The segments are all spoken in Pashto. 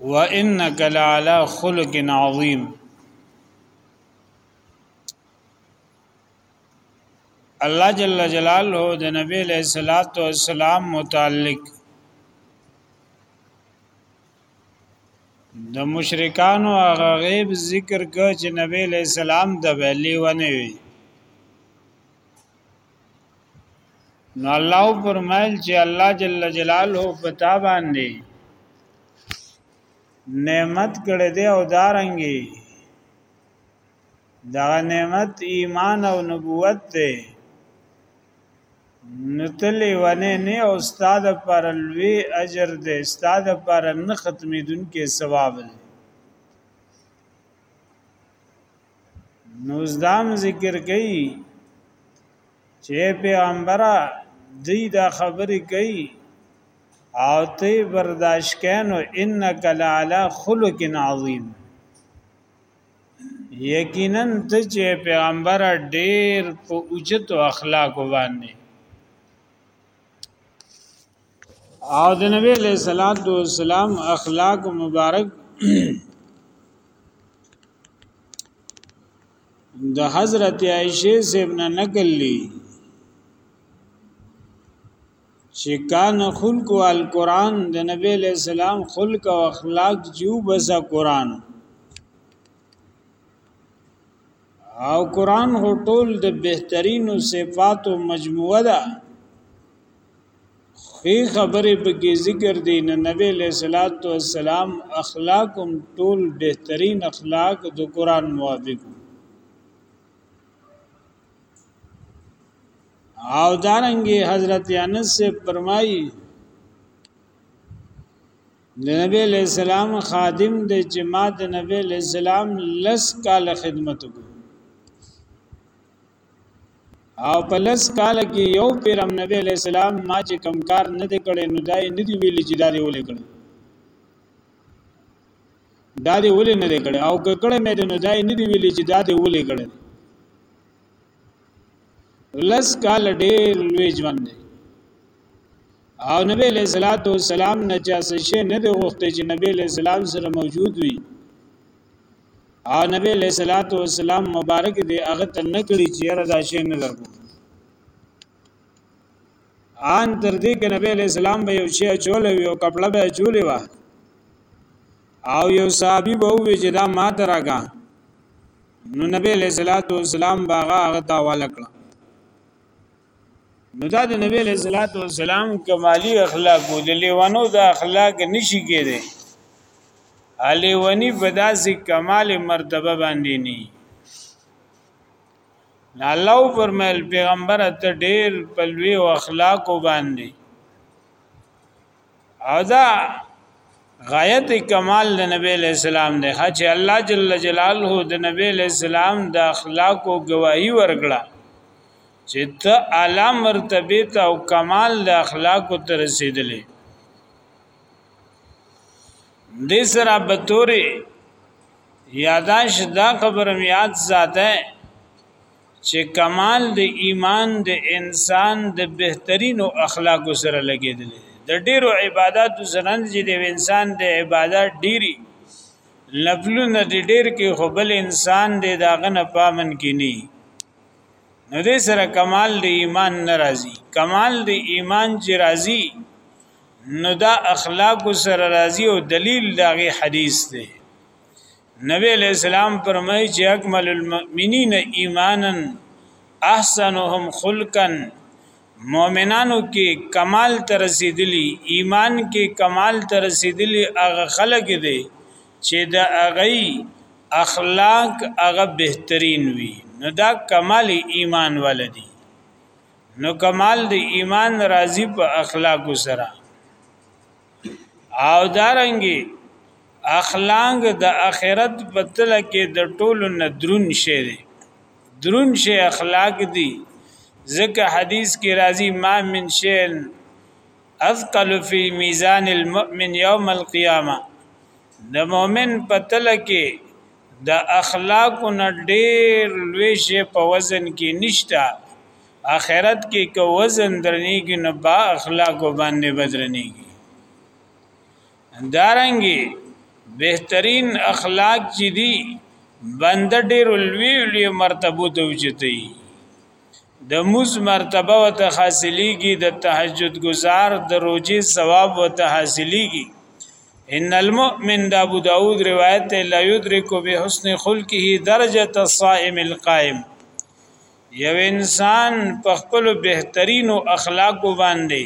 وانك لعلى خلق عظيم الله جل جلاله د نبی له صلوات و سلام متعلق د مشرکانو هغه غیب ذکر کړ چې نبی له سلام د ویلی ونه وی نو الله فرمایل چې الله جل جلاله په تا باندې نعمت کړی دی او دارنګي دا نعمت ایمان او نبوت دی نتلی ونه نه او استاد پر لوی اجر دی استاد پر نه ختمې دن کې ثواب دی نو ځدام ذکر کوي چې پیغمبره دی دا خبرې کوي او ته برداشت کینو انک لعلى خلق عظیم یقینا ته چې پیغمبر ډیر په اوچت اخلاق باندې او د نبی علیہ الصلات والسلام اخلاق مبارک د حضرت عائشه سیبنا نقل لی چې کان خلق او القران د نبی علیہ السلام خلق او اخلاق جو بس قران او قران هو ټول د بهترینو صفاتو مجموعه ده خې خبرې بګي ذکر دي نه نبی له صلوات و سلام اخلاق هم ټول بهترین اخلاق د قران موافق او دارنګي حضرت انس فرمایي د نبی علیہ السلام خادم دی چې ما د نبی علیہ السلام لس کال خدمت وکړ او په لس کال کې یو پیرم نبی علیہ السلام ما چې کم کار نه دی کړی نو دای نه دی ویلی چې دا دی ولې کړی دا دی ولې نه دی کړی او ککړه مې نو دای نه دی ویلی چې دا دی ولې کړی لس کال ډیر لوی ژوند دی او نبی له صلوات و سلام نه چا څه نه دی غوښته چې نبی له سلام سره موجود وي او نبی له صلوات و سلام مبارک دی هغه ته نه کړی چې را دا شی نه درکو ان تر دې کې نبی له سلام به یو شی چولې او کپړه به چولې و او یو صحابي به وی چې دا ما ترګه نو نبی علیہ الصلوۃ والسلام باغه هغه تا ولکړه نو دا د نبی علیہ الصلوۃ والسلام کمالی اخلاق او د لیوانو د اخلاق نشي کېده علی ونی په داسې کمال مرتبه باندې ني الله فرمایل پیغمبر ته ډېر په لوی اخلاق باندې او دا غایت کمال د نبی علیہ السلام دی چې الله جل جلاله د نبی علیہ السلام د اخلاق او گواہی ورکړه چې ته اعلی مرتبه ته او کمال د اخلاق ته رسیدلې د سره بتوري یاداش دا خبرم یاد ساته چې کمال د ایمان د انسان د بهترینو اخلاقو سره لګیدل د ډیرو عبادتو سره چې د انسان د عبادت ډیری لفلونه د ډیر کې خو بل انسان د داغه نه پامن کې نه نو دې سره کمال د ایمان ناراضي کمال د ایمان چې راضي نو دا اخلاق سره راضي او دلیل داغه حدیث دی نبی علیہ السلام فرمایي چې اکمل المؤمنین ایمانا احسنهم خلقا مؤمنانو کې کمال تر رسیدلی ایمان کې کمال تر رسیدلی هغه خلق دي چې د هغه اخلاق هغه بهترین وي نو دا کمال ایمان ولدي نو کمال د ایمان راضی په اخلاق سره او دارنګي اخلانګ د دا اخرت په تل کې د ټولو نه درون شي دي درون شي اخلاق دي ځکه حدیث کې راځي ما من شي اثقل فی میزان المؤمن یوم القیامه د مؤمن په تل کې د اخلاق نه ډیر لوی شي په وزن کې نشتا اخرت کې که وزن درنیږي نو با اخلاق باندې بدرنیږي دارنګي بهترین اخلاق چې دي بنده ډېر لوی لوی مرتبه ته وچتي د موز مرتبه او ته حاصلېږي د تهجد گزار د روزي ثواب او ته حاصلېږي ان المؤمن د ابو داود روایت لا یدرک به حسن خلقه درجه الصائم القائم یو انسان په خپل بهترین او اخلاق باندې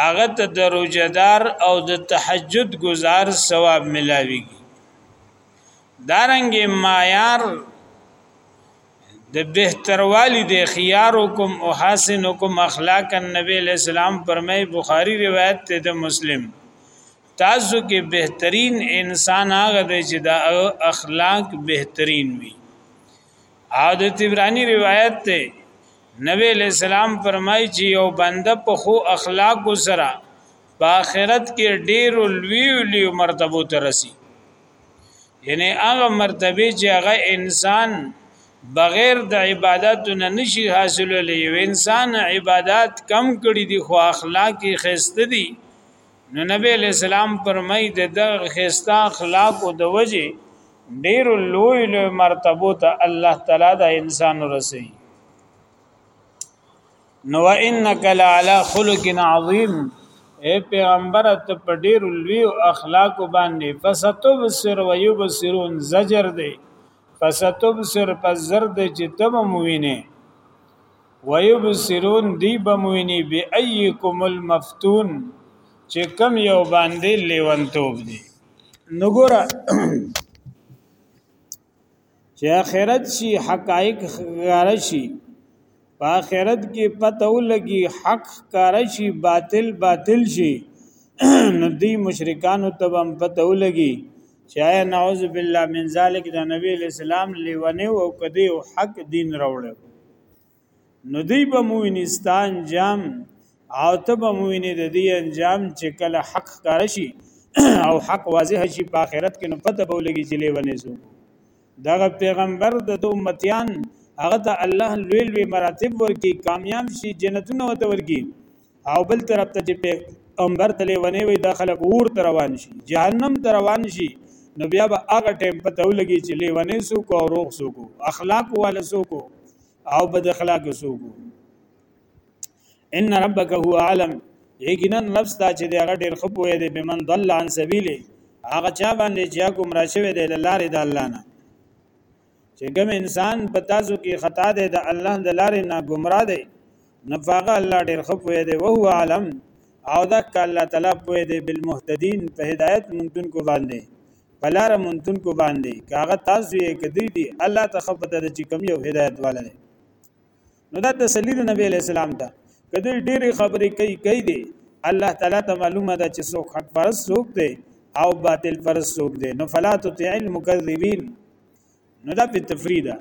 هغه ته د روزدار او د تهجد گزار ثواب ملاويږي دارنګ معیار د بهتروالی د خيارکم او حسنکم اخلاق النبي اسلام پرمه بخاری روایت ته د مسلم تاسو کې بهترین انسان هغه دی چې د اخلاق بهترین وي او د تبرانی روایت ته نبی علیہ السلام فرمایي چې یو بنده په خو اخلاق سره په آخرت کې ډیر لوی لوی مرتبه ته رسی یعنی هغه مرتبه چې هغه انسان بغیر د عبادت نه نشي حاصلولې یو انسان عبادت کم کړي دي خو اخلاق یې خسته دي نو نبی علیہ السلام فرمای د دغه خستا اخلاق او د وجه ډیر لوی لوی مرتبه ته الله تعالی دا انسان ورسي نو انک لعلى خلق عظیم اے پیغمبر ته په ډیر لوی اخلاق باندې فستبصر ويبصرون زجر دی فستبصر پس زرد چې تم موینه ويبصرون دی بموینی بی ایکم المفتون چې کم یو باندې لیونتوب دی نګورا چې اخرت شي حقایق غار شي په اخرت کې پته ولګي حق کار شي باطل باطل شي نو دی مشرکان تبم پته ولګي چې آیا نعوذ بالله من ذلک د نبی اسلام لیونه او کدی او حق دین راوړل نو دی به موینستان جام او ته به موینې د دې انجام چې کله حق کار شي او حق واضح شي په آخرت کې نو پته به ولګي چې لیونې زو دغه پیغمبر د امتیان هغه ته الله لوی لوی مراتب ورکی کامیاب شي جنتونه وته ورکی او بل طرف ته چې پیغمبر ته لیونی وي دا خلک اور ته روان شي جهنم ته روان شي نو بیا به هغه ټیم پته ولګي چې لیونی څوک او روغ څوک اخلاق والا څوک او بد اخلاق څوک ان ربک هو عالم یقینا نفس دا چې دی هغه ډیر خپوی دی به من ضل عن سبیله هغه چا باندې چې کوم را شوی دی لاره د الله نه چې کوم انسان په تاسو کې خطا دی د الله د لارې نه گمراه دی نفاغه الله ډیر خپ وې دی او هو عالم او دا ک الله تعالی پوې دی بالمحتدین په هدایت مونږ کو باندې بلاره مونتون کو باندې کاغه تاسو یې کدی دی الله ته خپته د چې کم یو هدایت والا دی نو دا تسلی د نبی علی السلام ده کدی ډېری خبرې کوي کوي دی الله تعالی ته معلومه ده چې څوک حق پرست څوک دی او باطل پرست څوک دی نو فلا تطع المكذبين نو دا په تفریده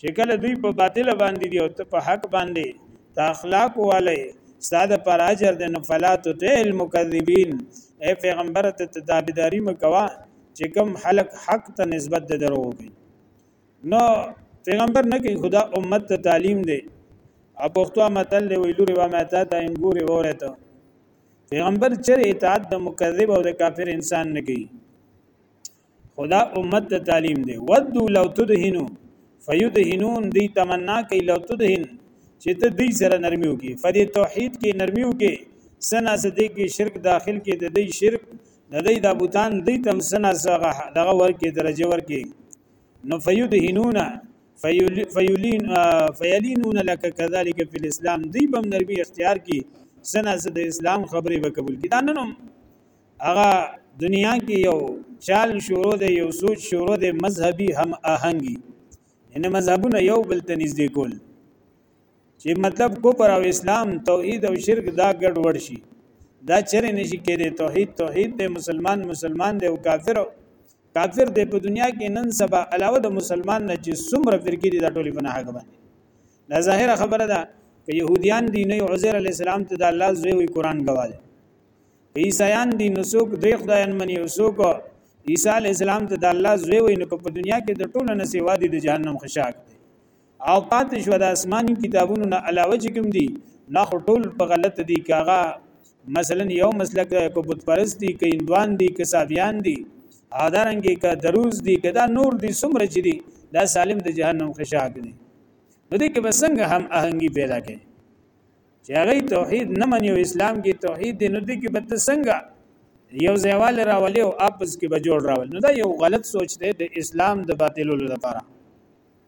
چې کله دوی په باطل باندې دی او ته په حق باندې تا اخلاق والے ساده پر اجر د نو فلا تطع المكذبين اے پیغمبر ته تابعداري مکوا چې کوم حلق حق ته نسبت د درو کوي نو پیغمبر نه کوي خدا امت ته تعلیم دی او پښتو متل دی وی لوري و ماته ته ان ګوري وره ته پیغمبر چر اطاعت د مکذب او د کافر انسان نه کوي خدا امت ته تعلیم دی ودو لو تدهنو فیدهنون دی تمنا کوي لو تدهن چې ته دوی سره نرمي وکي فدې توحید کې نرمي وکي سنا سدې کې شرک داخل کې د دې شرک د دې د بوتان دې تم سنا سره دغه ورکه درجه ورکه نو فیدهنون فیلین فیلینون لک کذالک فی الاسلام دی بم نرمی اختیار کی سنا د اسلام خبرې به قبول کی دا نن هغه دنیا کې یو چال شروع دی یو سوچ شروع دی مذهبي هم آهنګي ان مذهبونه یو بل ته نږدې کول چې مطلب کوپر او اسلام توحید او شرک دا ګډ وډ شي دا چرې نشي کېدی توحید توحید دی مسلمان مسلمان دی او کافر کافر دی په دنیا کې نن سبا علاوه د مسلمان نه چې څومره فرقې دي دا ټولې په نهګ باندې دا ظاهره خبره ده که يهوديان دي نه عزير عليه السلام ته د الله زوی وي قران غواړي که عيسایان دي نو څوک درې خدایان مني او څوک عيسى عليه السلام ته د الله زوی وي نو په دنیا کې د ټولو نه سیوا دي د جهنم خشاک دي او پاتې شوه د اسماني کتابونو نه علاوه چې کوم دي نا خو ټول په غلط دي که هغه مثلا یو مسلک دی که بت پرست دي که هندوان دي که صابیان دي او دارنګې که دروز دي که دا نور دي څومره چې دي دا سالم د جهنم خشاک دي نو دې کې به څنګه هم اهنګي پیدا کړي چې هغه توحید نه مني او اسلام کې توحید دی نو دې کې به څنګه یو ځایوال راولي او اپس کې به جوړ راولي نو دا یو غلط سوچ دی د اسلام د باطلولو لپاره